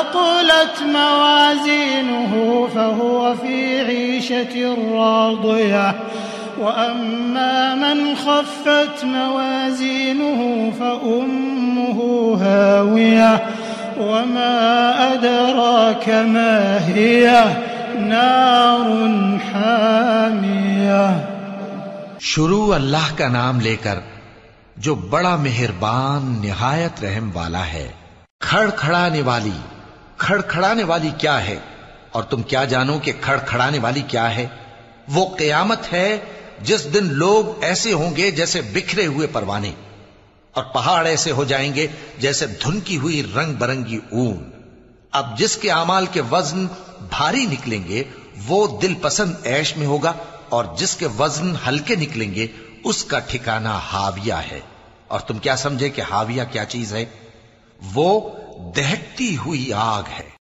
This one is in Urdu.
ثقلت موازينه فهو في عيشة راضية. وأما من خفت موازينه فأمه هاوية. وما أدراك ما هي؟ نار حامية. شروع اللہ کا نام لے کر جو بڑا مہربان، نہایت رحم والا ہے کھڑ کھڑانے والی کھڑ کھڑانے والی کیا ہے؟ اور تم کیا جانو کہ کھڑ کھڑانے والی کیا ہے؟ وہ قیامت ہے جس دن لوگ ایسے ہوں گے جیسے بکھرے ہوئے پروانے، اور پہاڑ ایسے ہو جائیں گے جیسے دھنکی ہوئی رنگ برنگی اون۔ اب جس کے اعمال کے وزن بھاری نکلیں گے، وہ دل پسند ایش میں ہوگا، اور جس کے وزن ہلکے نکلیں گے، اس کا ٹھکانہ ہاویہ ہے۔ اور تم کیا سمجھے کہ ہاویہ کیا چیز ہے؟ وہ دہتی ہوئی آگ ہے۔